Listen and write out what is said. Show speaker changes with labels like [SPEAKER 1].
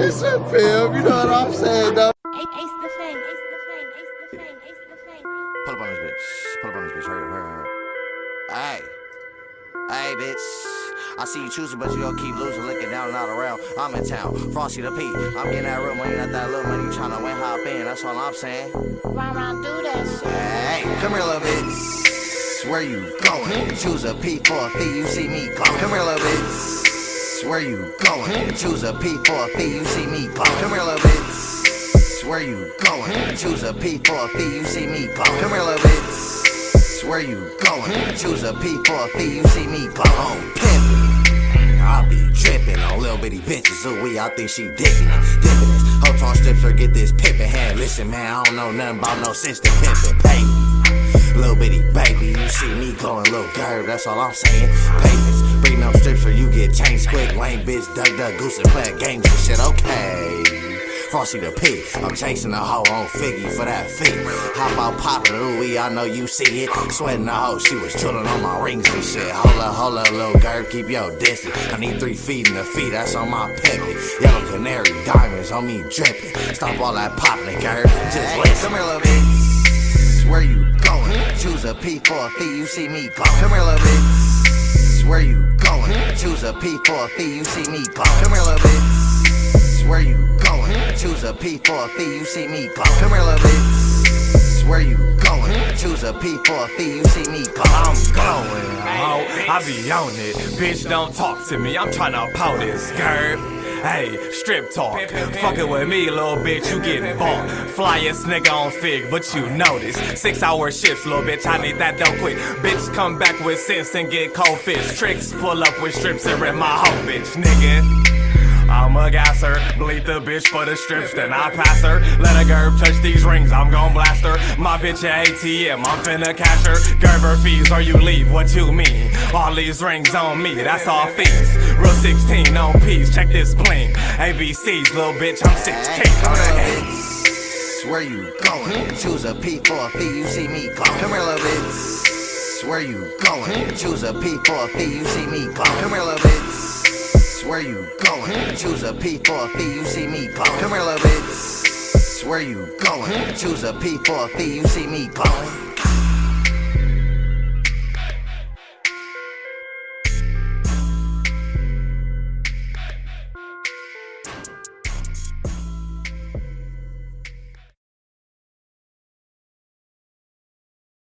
[SPEAKER 1] It's a film, you know what I'm saying, though.
[SPEAKER 2] The the the the.
[SPEAKER 3] Pull up on this bitch. Pull up on this bitch. Hurry hurry hurry. Hey. Hey, bitch. I see you choosing, but you gon' keep losing. Looking down and out around. I'm in town. Frosty the P. I'm getting that real money, not that little money. You tryna win, hop in. That's all I'm saying.
[SPEAKER 2] Round round do that shit.
[SPEAKER 3] Hey, come here, little bitch. Where you going? Hmm? Choose a P for a P. You see me glowing. Come here, little bitch. Where you going? Hmm? Choose a P for a P. You see me glowing. Come here, little bitch. Where you going? Hmm? Choose a P for a P. You see me glowing. Come here, little bitch. Where you going? Choose a P for a P. You see me glowing. Oh, pimpin'. I be trippin' on little bitty bitches. Ooh, we, I think she dippin'. Dippin' this. Hold on, strips or get this pimpin' hand. Listen, man, I don't know nothing about no sister pimpin'. Pay me. Little bitty baby, see me glowing, little girl, that's all I'm saying. Payments, bring up strips or you get changed quick. Lame bitch, duck, duck, goose, and play games and shit, okay. Frosty the pig, I'm chasing the hoe on Figgy for that fee. Hop out poppin' ooey, I know you see it. Sweating the hoe, she was chillin' on my rings and shit. Hold up, hold up, little girl, keep your distance. I need three feet in the feet, that's on my pimpin'. Yellow canary diamonds on me drippin'. Stop all that poppin', girl, just listen. Come here, little P for a fee, you see me glowing. Come here, little bitch. Where you going? Choose a P for a fee, you see me glowing. Come here, little bitch. Where you going? Choose a P for a fee, you see me glowing. Come here, little bitch. Where you going? Choose a P for a fee, you see me glowing.
[SPEAKER 4] I'm going, ho. I be on it. Bitch, don't talk to me. I'm tryna pout this skirt. Hey, strip talk. Fucking with me, little bitch, you get bought. Flyest nigga on fig, but you notice. Six hour shifts, little bitch, I need that dough quick. Bitch, come back with sense and get cold fish. Tricks, pull up with strips and rip my whole bitch, nigga. I'm a gasser, bleed the bitch for the strips, then I pass her. Let a gerb touch these rings, I'm gon' blast her. My bitch at ATM, I'm finna cash her. Gerber fees or you leave, what you mean? All these rings on me, that's all fees. Real 16 on P's, check this bling. ABCs, little bitch, I'm 16.
[SPEAKER 3] Come here, little bitch. Where you going? Choose a P for a P, you see me glowing. Come here, little bitch. Where you going? Choose a P for a P, you see me glowing. Come here, little bitch. Where you going? Choose a P for a fee, you see me glowing. Come here, little bitch. Where you going? Choose a P for a fee, you see me glowing.